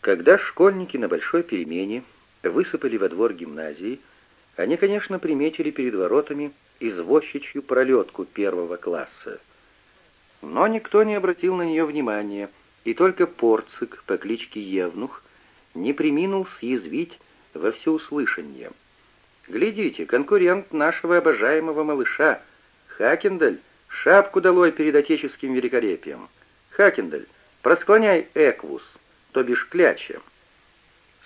Когда школьники на большой перемене высыпали во двор гимназии, они, конечно, приметили перед воротами извозчичью пролетку первого класса. Но никто не обратил на нее внимания, и только порцик по кличке Евнух не приминул съязвить во всеуслышание. «Глядите, конкурент нашего обожаемого малыша, Хакендаль, шапку долой перед отеческим великолепием. Хакендаль, просклоняй эквус, то бишь кляча».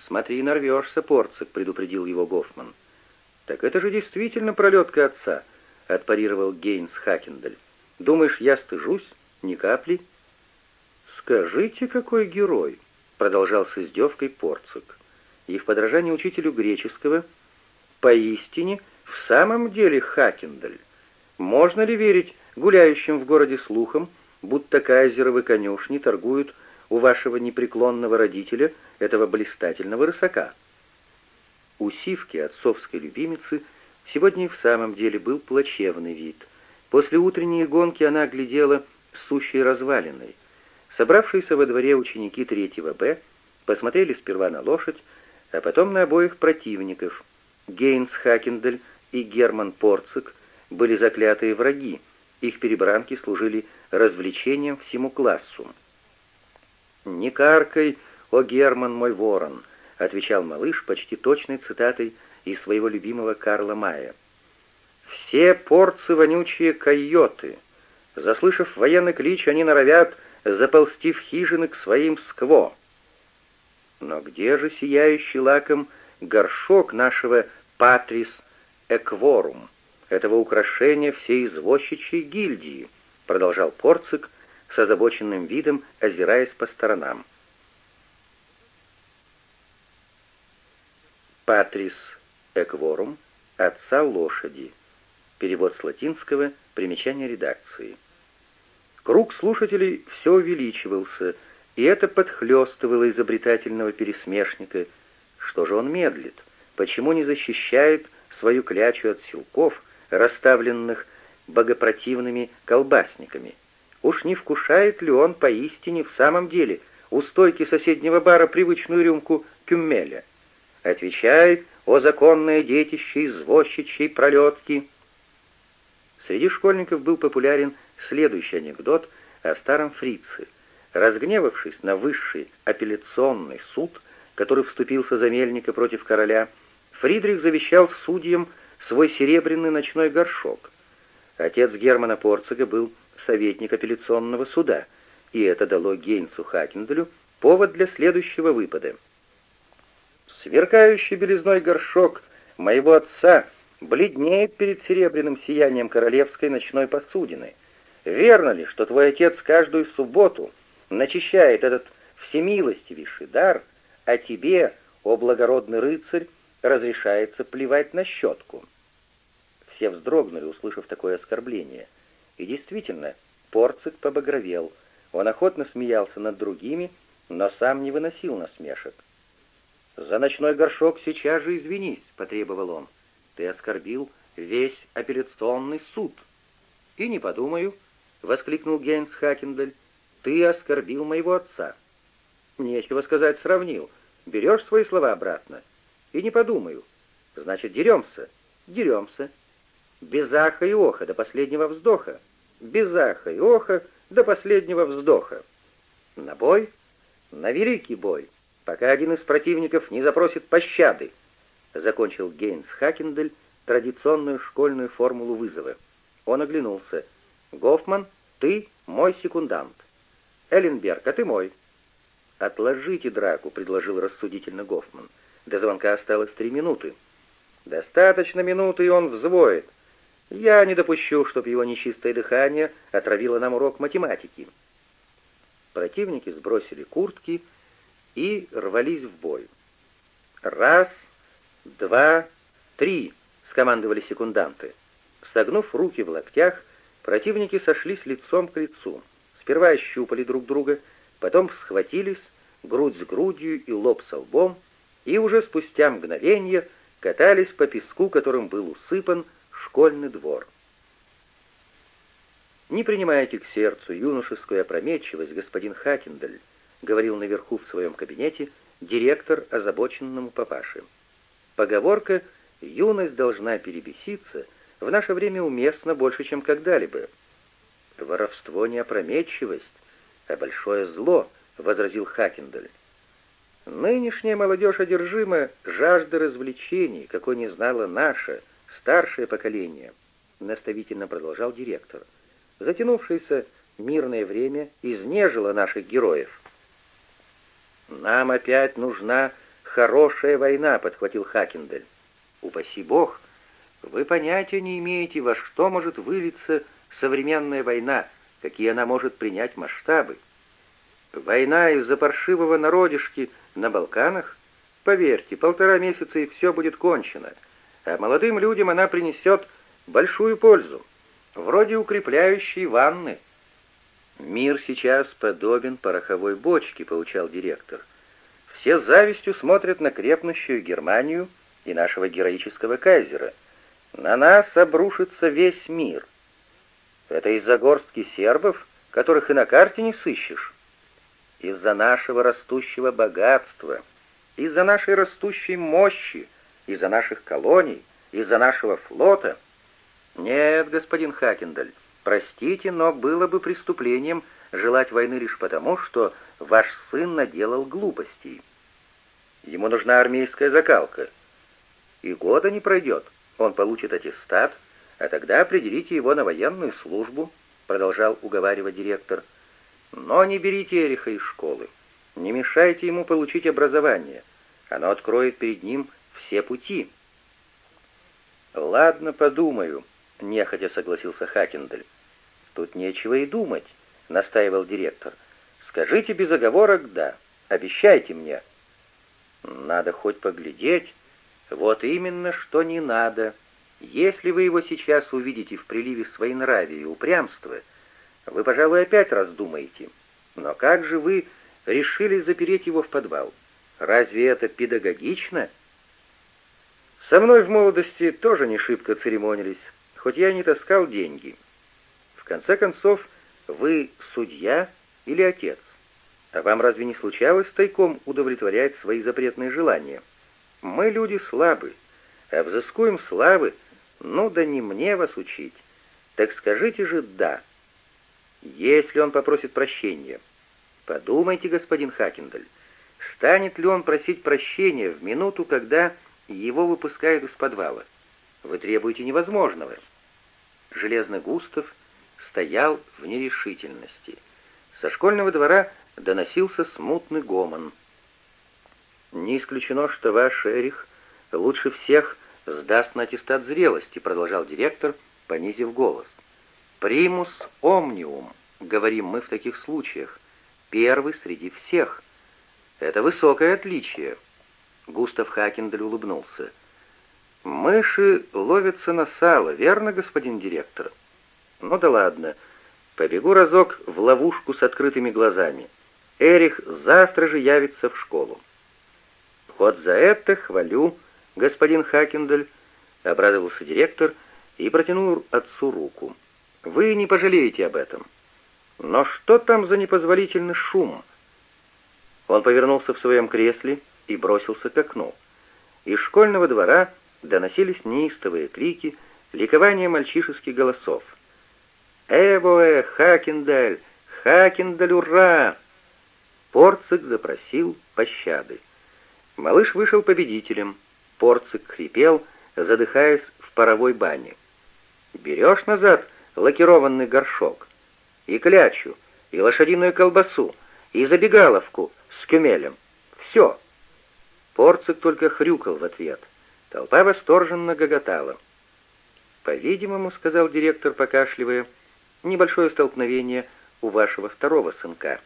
«Смотри, нарвешься, порцик», — предупредил его Гофман. «Так это же действительно пролетка отца», — отпарировал Гейнс Хакендаль. «Думаешь, я стыжусь? Ни капли?» «Скажите, какой герой?» — продолжал с издевкой Порцик. И в подражании учителю греческого «Поистине, в самом деле Хакендаль, можно ли верить гуляющим в городе слухам, будто кайзеровы конюшни торгуют у вашего непреклонного родителя, этого блистательного рысака?» У Сивки, отцовской любимицы, сегодня и в самом деле был плачевный вид. После утренней гонки она оглядела сущей развалиной. Собравшиеся во дворе ученики третьего Б посмотрели сперва на лошадь, а потом на обоих противников. Гейнс Хакендель и Герман Порцик были заклятые враги, их перебранки служили развлечением всему классу. «Не каркай, о Герман мой ворон!» — отвечал малыш почти точной цитатой из своего любимого Карла Мая. «Все порцы вонючие койоты. Заслышав военный клич, они норовят заползти в хижины к своим скво. Но где же сияющий лаком горшок нашего Патрис Экворум, этого украшения всей извозчичьей гильдии?» — продолжал Порцик с озабоченным видом, озираясь по сторонам. Патрис Экворум, отца лошади. Перевод с латинского, примечание редакции. Круг слушателей все увеличивался, и это подхлестывало изобретательного пересмешника. Что же он медлит? Почему не защищает свою клячу от силков, расставленных богопротивными колбасниками? Уж не вкушает ли он поистине в самом деле у стойки соседнего бара привычную рюмку кюммеля? Отвечай, о законное детище извозчичьей пролетки. Среди школьников был популярен следующий анекдот о старом фрице. Разгневавшись на высший апелляционный суд, который вступился за мельника против короля, Фридрих завещал судьям свой серебряный ночной горшок. Отец Германа Порцига был советник апелляционного суда, и это дало Гейнсу Хакенделю повод для следующего выпада — Сверкающий белизной горшок моего отца бледнеет перед серебряным сиянием королевской ночной посудины. Верно ли, что твой отец каждую субботу начищает этот всемилостивейший дар, а тебе, о благородный рыцарь, разрешается плевать на щетку?» Все вздрогнули, услышав такое оскорбление. И действительно, Порцик побагровел. Он охотно смеялся над другими, но сам не выносил насмешек. «За ночной горшок сейчас же извинись», — потребовал он. «Ты оскорбил весь апелляционный суд». «И не подумаю», — воскликнул Гейнс Хакендель. «Ты оскорбил моего отца». «Нечего сказать, сравнил. Берешь свои слова обратно?» «И не подумаю». «Значит, деремся?» «Деремся». «Без аха и оха до последнего вздоха». «Без аха и оха до последнего вздоха». «На бой?» «На великий бой» пока один из противников не запросит пощады», — закончил Гейнс Хакендель традиционную школьную формулу вызова. Он оглянулся. «Гофман, ты мой секундант. Элленберг, а ты мой». «Отложите драку», — предложил рассудительно Гофман. До звонка осталось три минуты. «Достаточно минуты, и он взвоет. Я не допущу, чтобы его нечистое дыхание отравило нам урок математики». Противники сбросили куртки и рвались в бой. «Раз, два, три!» — скомандовали секунданты. Согнув руки в локтях, противники сошлись лицом к лицу. Сперва ощупали друг друга, потом схватились, грудь с грудью и лоб со лбом, и уже спустя мгновение катались по песку, которым был усыпан школьный двор. Не принимайте к сердцу юношескую опрометчивость, господин Хакендаль. говорил наверху в своем кабинете директор озабоченному папаше. Поговорка «юность должна перебеситься» в наше время уместна больше, чем когда-либо. «Воровство не опрометчивость, а большое зло», — возразил Хакендель. «Нынешняя молодежь одержима жаждой развлечений, какой не знала наше, старшее поколение», — наставительно продолжал директор. «Затянувшееся мирное время изнежило наших героев». «Нам опять нужна хорошая война», — подхватил Хакендель. «Упаси бог, вы понятия не имеете, во что может вылиться современная война, какие она может принять масштабы. Война из-за паршивого народишки на Балканах? Поверьте, полтора месяца и все будет кончено, а молодым людям она принесет большую пользу, вроде укрепляющей ванны». «Мир сейчас подобен пороховой бочке», — получал директор. «Все с завистью смотрят на крепнущую Германию и нашего героического кайзера. На нас обрушится весь мир. Это из-за горстки сербов, которых и на карте не сыщешь. Из-за нашего растущего богатства, из-за нашей растущей мощи, из-за наших колоний, из-за нашего флота. Нет, господин Хакендаль, Простите, но было бы преступлением желать войны лишь потому, что ваш сын наделал глупостей. Ему нужна армейская закалка. И года не пройдет. Он получит аттестат, а тогда определите его на военную службу, продолжал уговаривать директор. Но не берите Эриха из школы. Не мешайте ему получить образование. Оно откроет перед ним все пути. «Ладно, подумаю», — нехотя согласился Хакендель. «Тут нечего и думать», — настаивал директор. «Скажите без оговорок «да». Обещайте мне». «Надо хоть поглядеть». «Вот именно, что не надо. Если вы его сейчас увидите в приливе своенравия и упрямства, вы, пожалуй, опять раздумаете. Но как же вы решили запереть его в подвал? Разве это педагогично?» «Со мной в молодости тоже не шибко церемонились, хоть я не таскал деньги». В конце концов, вы судья или отец? А вам разве не случалось тайком удовлетворять свои запретные желания? Мы люди слабы, а взыскуем славы, ну да не мне вас учить. Так скажите же «да». Если он попросит прощения, подумайте, господин Хакендаль, станет ли он просить прощения в минуту, когда его выпускают из подвала? Вы требуете невозможного. Железный Густав стоял в нерешительности. Со школьного двора доносился смутный гомон. «Не исключено, что ваш Эрих лучше всех сдаст на аттестат зрелости», продолжал директор, понизив голос. «Примус омниум», — говорим мы в таких случаях, первый среди всех. Это высокое отличие. Густав Хакендель улыбнулся. «Мыши ловятся на сало, верно, господин директор?» Ну да ладно. Побегу разок в ловушку с открытыми глазами. Эрих завтра же явится в школу. Вот за это хвалю, господин Хакендель, обрадовался директор и протянул отцу руку. Вы не пожалеете об этом. Но что там за непозволительный шум? Он повернулся в своем кресле и бросился к окну. Из школьного двора доносились неистовые крики, ликование мальчишеских голосов. «Эвоэ, Хакендаль! Хакендаль, ура!» Порцик запросил пощады. Малыш вышел победителем. Порцик хрипел, задыхаясь в паровой бане. «Берешь назад лакированный горшок, и клячу, и лошадиную колбасу, и забегаловку с кюмелем. Все!» Порцик только хрюкал в ответ. Толпа восторженно гоготала. «По-видимому, — сказал директор, покашливая, — небольшое столкновение у вашего второго сынка.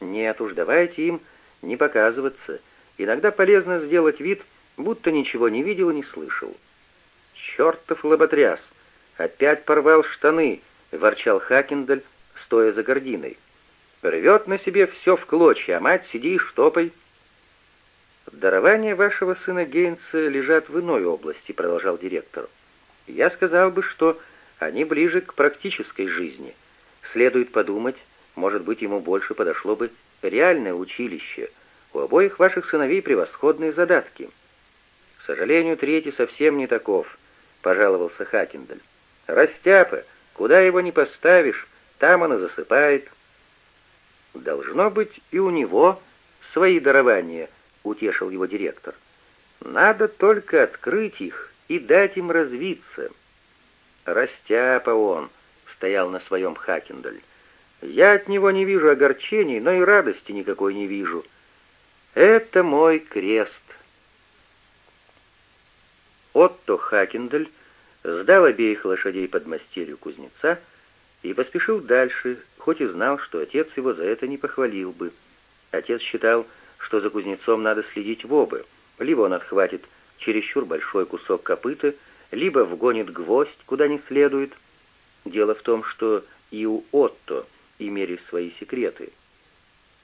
Нет уж, давайте им не показываться. Иногда полезно сделать вид, будто ничего не видел и не слышал. «Чертов лоботряс! Опять порвал штаны!» — ворчал Хакендаль, стоя за гординой. «Рвет на себе все в клочья, а мать сиди и штопай!» «Дарования вашего сына Гейнса лежат в иной области», — продолжал директор. «Я сказал бы, что они ближе к практической жизни. Следует подумать, может быть, ему больше подошло бы реальное училище. У обоих ваших сыновей превосходные задатки». «К сожалению, третий совсем не таков», — пожаловался Хакендаль. «Растяпа, куда его не поставишь, там он и засыпает». «Должно быть, и у него свои дарования», — утешил его директор. «Надо только открыть их и дать им развиться». «Растяпа он», — стоял на своем Хакендаль. «Я от него не вижу огорчений, но и радости никакой не вижу. Это мой крест». Отто Хакендаль сдал обеих лошадей под мастерью кузнеца и поспешил дальше, хоть и знал, что отец его за это не похвалил бы. Отец считал, что за кузнецом надо следить в оба. Либо он отхватит чересчур большой кусок копыта, либо вгонит гвоздь куда не следует. Дело в том, что и у Отто имели свои секреты.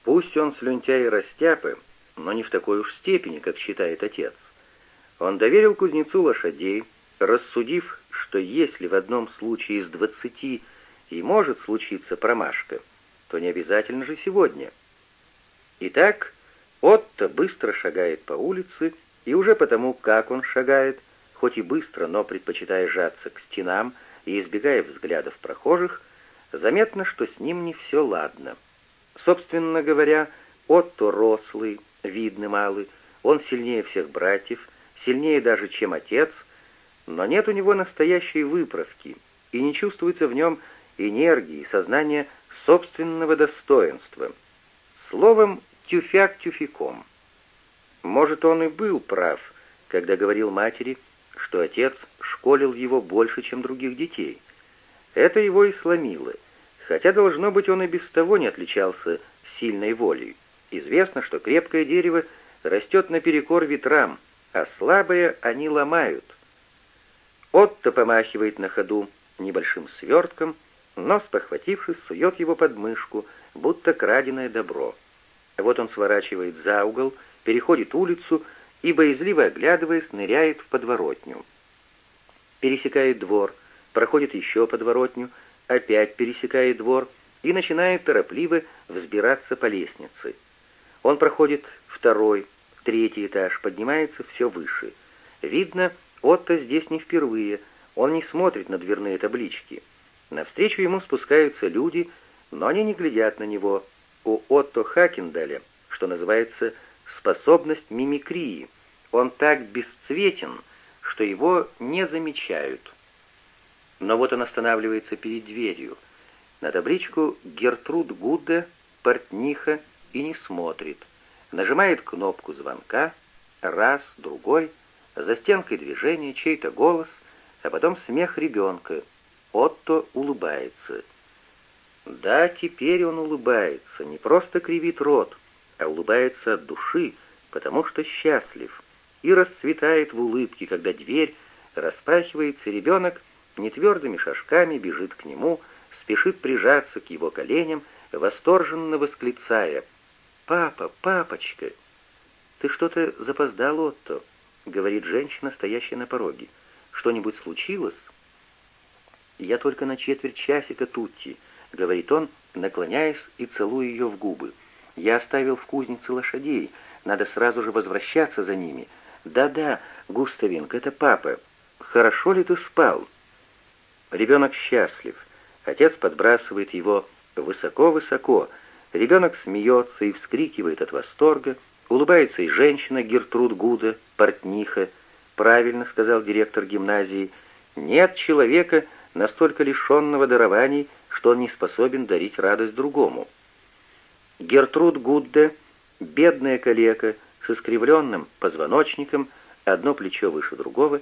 Пусть он слюнтяй и растяпы, но не в такой уж степени, как считает отец. Он доверил кузнецу лошадей, рассудив, что если в одном случае из двадцати и может случиться промашка, то не обязательно же сегодня. Итак, Отто быстро шагает по улице, и уже потому, как он шагает, хоть и быстро, но предпочитая сжаться к стенам и избегая взглядов прохожих, заметно, что с ним не все ладно. Собственно говоря, Отто рослый, видный малый, он сильнее всех братьев, сильнее даже, чем отец, но нет у него настоящей выправки, и не чувствуется в нем энергии, сознания собственного достоинства. Словом, тюфяк тюфяком. Может, он и был прав, когда говорил матери, что отец школил его больше, чем других детей. Это его и сломило, хотя, должно быть, он и без того не отличался сильной волей. Известно, что крепкое дерево растет наперекор ветрам, а слабые они ломают. Отто помахивает на ходу небольшим свертком, но, спохватившись, сует его под мышку, будто краденое добро. Вот он сворачивает за угол, переходит улицу и, боязливо оглядываясь, ныряет в подворотню. Пересекает двор, проходит еще подворотню, опять пересекает двор и начинает торопливо взбираться по лестнице. Он проходит второй, Третий этаж поднимается все выше. Видно, Отто здесь не впервые, он не смотрит на дверные таблички. Навстречу ему спускаются люди, но они не глядят на него. У Отто Хакендаля, что называется, способность мимикрии. Он так бесцветен, что его не замечают. Но вот он останавливается перед дверью. На табличку «Гертруд Гудде», «Портниха» и не смотрит — нажимает кнопку звонка, раз, другой, за стенкой движения, чей-то голос, а потом смех ребенка. Отто улыбается. Да, теперь он улыбается, не просто кривит рот, а улыбается от души, потому что счастлив, и расцветает в улыбке, когда дверь распахивается, ребенок нетвердыми шажками бежит к нему, спешит прижаться к его коленям, восторженно восклицая — «Папа, папочка!» «Ты что-то запоздал, Отто», — говорит женщина, стоящая на пороге. «Что-нибудь случилось?» «Я только на четверть часика, Тутти», — говорит он, наклоняясь и целуя ее в губы. «Я оставил в кузнице лошадей, надо сразу же возвращаться за ними. Да-да, Густавинг, это папа. Хорошо ли ты спал?» Ребенок счастлив. Отец подбрасывает его высоко-высоко, Ребенок смеется и вскрикивает от восторга, улыбается и женщина Гертруд Гуда, портниха. Правильно сказал директор гимназии, нет человека, настолько лишенного дарований, что он не способен дарить радость другому. Гертруд Гудде, бедная калека, с искривленным позвоночником, одно плечо выше другого,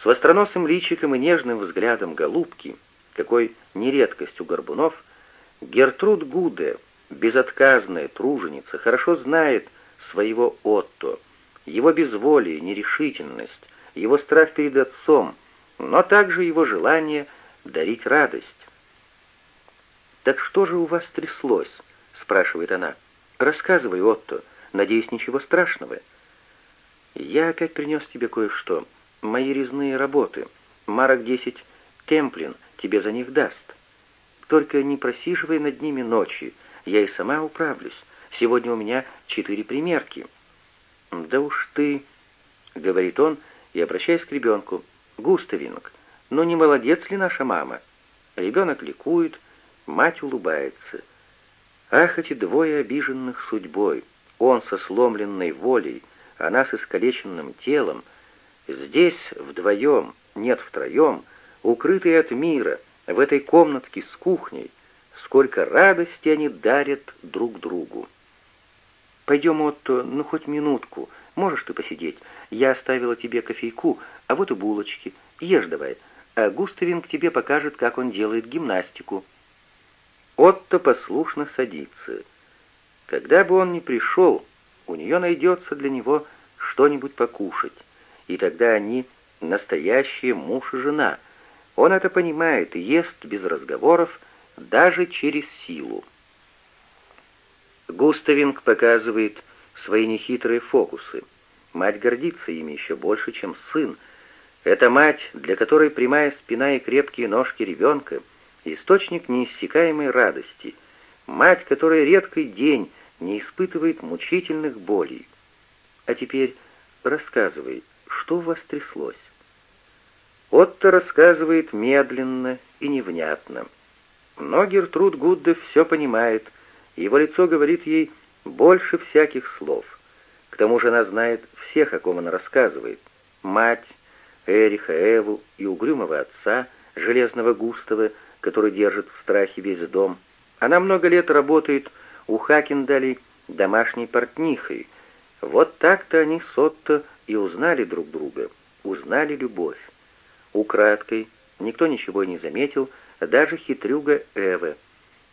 с востроносым личиком и нежным взглядом голубки, какой нередкость у горбунов, Гертруд Гудде — безотказная труженица, хорошо знает своего Отто, его безволие, нерешительность, его страх перед отцом, но также его желание дарить радость. «Так что же у вас тряслось?» — спрашивает она. «Рассказывай, Отто. Надеюсь, ничего страшного». «Я опять принес тебе кое-что. Мои резные работы. Марок 10 Темплин тебе за них даст. Только не просиживай над ними ночи. Я и сама управлюсь. Сегодня у меня четыре примерки». «Да уж ты...» — говорит он, и, обращаясь к ребенку, «Густавинг, ну не молодец ли наша мама?» Ребенок ликует, мать улыбается. Ах, эти двое обиженных судьбой, он со сломленной волей, она с искалеченным телом. Здесь вдвоем, нет втроем, укрытые от мира, в этой комнатке с кухней, сколько радости они дарят друг другу. «Пойдем, Отто, ну хоть минутку, можешь ты посидеть? Я оставила тебе кофейку, а вот и булочки. Ешь давай, а Густавин к тебе покажет, как он делает гимнастику». Отто послушно садится. Когда бы он ни пришел, у нее найдется для него что-нибудь покушать, и тогда они настоящие муж и жена. Он это понимает и ест без разговоров, даже через силу. Густавинг показывает свои нехитрые фокусы. Мать гордится ими еще больше, чем сын. Это мать, для которой прямая спина и крепкие ножки ребенка — источник неиссякаемой радости. Мать, которая редкий день не испытывает мучительных болей. А теперь рассказывай, что у вас тряслось? Отто рассказывает медленно и невнятно. Но Гертруд Гуддев все понимает, его лицо говорит ей больше всяких слов. К тому же она знает всех, о ком она рассказывает. Мать, Эриха, Эву и угрюмого отца, железного Густава, который держит в страхе весь дом. Она много лет работает у Хакендали домашней портнихой. Вот так-то они с Отто и узнали друг друга, узнали любовь. Украдкой, никто ничего не заметил, даже хитрюга Эвы.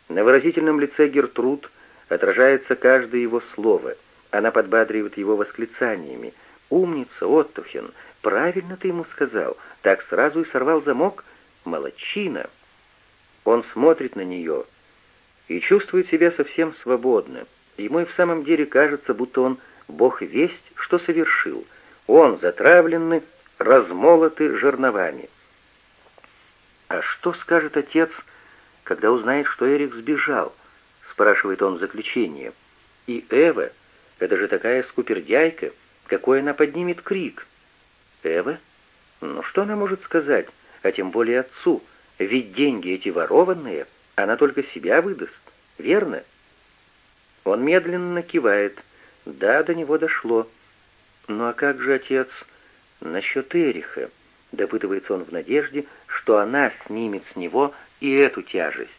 На выразительном лице Гертруд отражается каждое его слово. Она подбадривает его восклицаниями. «Умница, Оттухен! Правильно ты ему сказал! Так сразу и сорвал замок! Молодчина!» Он смотрит на нее и чувствует себя совсем свободно. Ему и в самом деле кажется, будто он бог весть, что совершил. Он затравленный, размолотый жерновами. А что скажет отец, когда узнает, что Эрик сбежал? Спрашивает он в заключение. И Эва, это же такая скупердяйка, какой она поднимет крик. Эва? Ну что она может сказать, а тем более отцу? Ведь деньги эти ворованные, она только себя выдаст, верно? Он медленно кивает. Да, до него дошло. Ну а как же отец насчет Эриха? Допытывается он в надежде, что она снимет с него и эту тяжесть.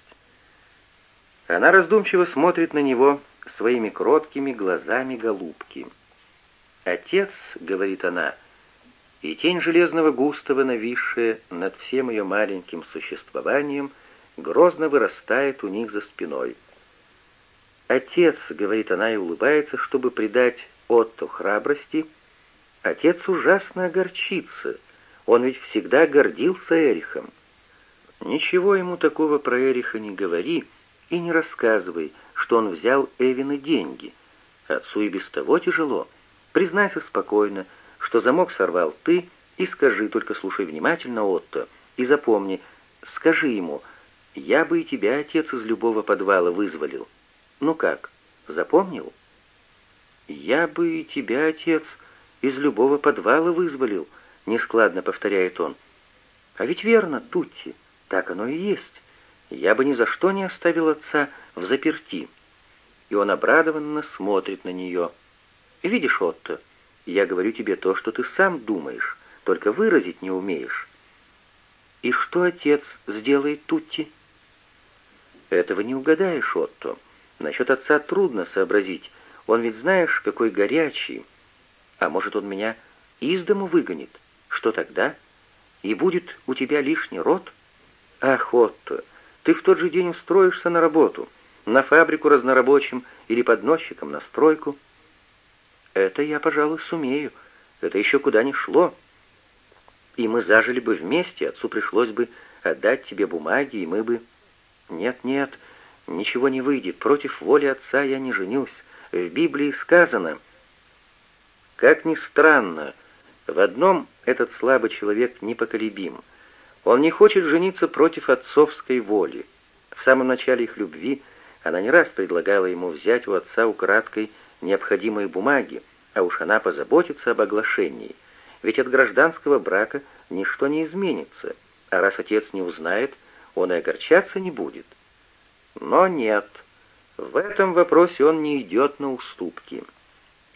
Она раздумчиво смотрит на него своими кроткими глазами голубки. «Отец», — говорит она, — и тень железного Густава, нависшая над всем ее маленьким существованием, грозно вырастает у них за спиной. «Отец», — говорит она и улыбается, чтобы придать Отто храбрости, — «отец ужасно огорчится. Он ведь всегда гордился Эрихом». «Ничего ему такого про Эриха не говори и не рассказывай, что он взял Эвины деньги. Отцу и без того тяжело. Признайся спокойно, что замок сорвал ты, и скажи, только слушай внимательно, Отто, и запомни, скажи ему, я бы и тебя, отец, из любого подвала вызволил». «Ну как, запомнил?» «Я бы и тебя, отец, из любого подвала вызволил», — нескладно повторяет он. «А ведь верно, Тутти, так оно и есть. Я бы ни за что не оставил отца в заперти». И он обрадованно смотрит на нее. «Видишь, Отто, я говорю тебе то, что ты сам думаешь, только выразить не умеешь». «И что отец сделает Тутти?» «Этого не угадаешь, Отто. Насчет отца трудно сообразить. Он ведь знаешь, какой горячий. А может, он меня из дому выгонит? Что тогда? И будет у тебя лишний род? Ах, Отто, ты в тот же день устроишься на работу, на фабрику разнорабочим или подносчиком на стройку. Это я, пожалуй, сумею. Это еще куда ни шло. И мы зажили бы вместе, отцу пришлось бы отдать тебе бумаги, и мы бы... Нет, нет, Ничего не выйдет, против воли отца я не женюсь. В Библии сказано... Как ни странно, в одном этот слабый человек непоколебим. Он не хочет жениться против отцовской воли. В самом начале их любви, Она не раз предлагала ему взять у отца украдкой необходимые бумаги, а уж она позаботится об оглашении. Ведь от гражданского брака ничто не изменится, а раз отец не узнает, он и огорчаться не будет. Но нет, в этом вопросе он не идет на уступки.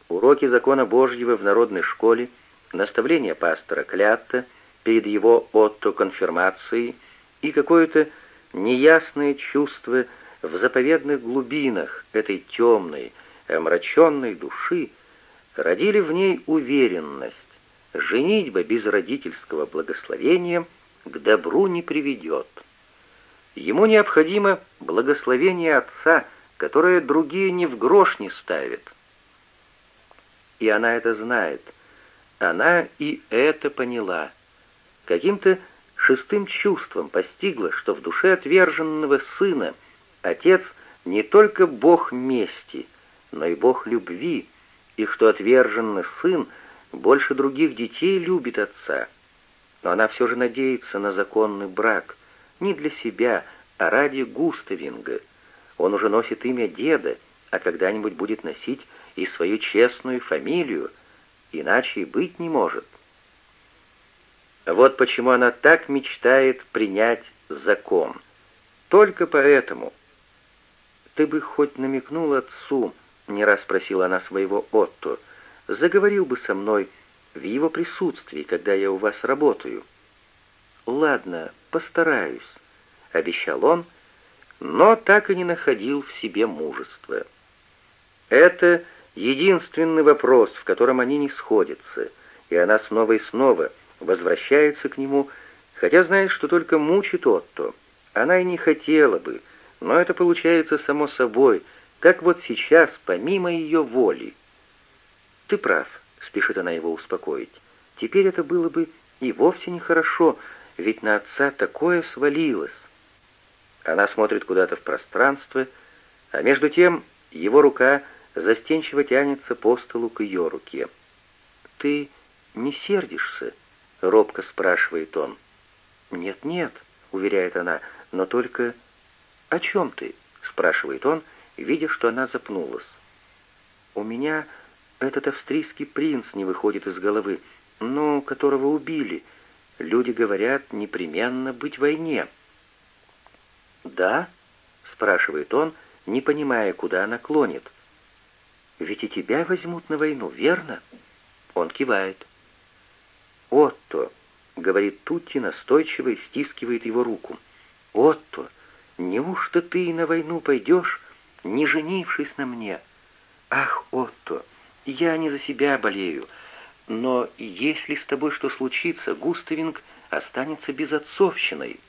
Уроки закона Божьего в народной школе, наставления пастора Клятта перед его отто-конфирмацией и какое-то неясное чувство в заповедных глубинах этой темной, омраченной души родили в ней уверенность, женитьба без родительского благословения к добру не приведет. Ему необходимо благословение отца, которое другие ни в грош не ставят. И она это знает. Она и это поняла. Каким-то шестым чувством постигла, что в душе отверженного сына отец не только бог мести, но и бог любви, и что отверженный сын больше других детей любит отца. Но она все же надеется на законный брак, не для себя, а ради Густавинга. Он уже носит имя деда, а когда-нибудь будет носить и свою честную фамилию, иначе и быть не может. Вот почему она так мечтает принять закон. Только поэтому. Ты бы хоть намекнул отцу, не раз спросила она своего Отто, заговорил бы со мной в его присутствии, когда я у вас работаю. Ладно, постараюсь, обещал он, но так и не находил в себе мужества. Это единственный вопрос, в котором они не сходятся, и она снова и снова возвращается к нему, хотя знает, что только мучит Отто. Она и не хотела бы, но это получается само собой — как вот сейчас, помимо ее воли. «Ты прав», — спешит она его успокоить. «Теперь это было бы и вовсе нехорошо, ведь на отца такое свалилось». Она смотрит куда-то в пространство, а между тем его рука застенчиво тянется по столу к ее руке. «Ты не сердишься?» — робко спрашивает он. «Нет-нет», — уверяет она, — «но только...» «О чем ты?» — спрашивает он, — видя, что она запнулась. «У меня этот австрийский принц не выходит из головы, ну, которого убили. Люди говорят, непременно быть в войне». «Да?» — спрашивает он, не понимая, куда она клонит. «Ведь и тебя возьмут на войну, верно?» Он кивает. «Отто», — говорит Тутти настойчиво и стискивает его руку. «Отто, неужто ты и на войну пойдешь, не женившись на мне. Ах, Отто, я не за себя болею, но если с тобой что случится, Густавинг останется безотцовщиной.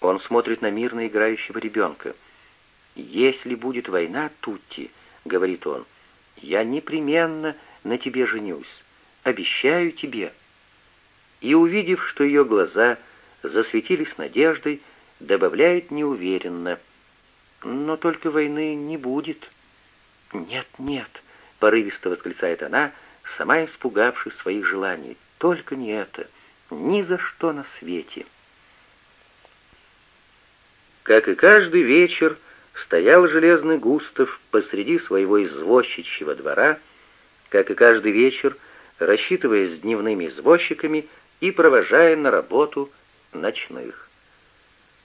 Он смотрит на мирно играющего ребенка. «Если будет война, Тутти», — говорит он, — «я непременно на тебе женюсь. Обещаю тебе». И, увидев, что ее глаза засветились надеждой, добавляет неуверенно — но только войны не будет». «Нет, нет», — порывисто восклицает она, сама испугавшись своих желаний. «Только не это. Ни за что на свете». Как и каждый вечер, стоял железный Густав посреди своего извозчичьего двора, как и каждый вечер, рассчитываясь с дневными извозчиками и провожая на работу ночных.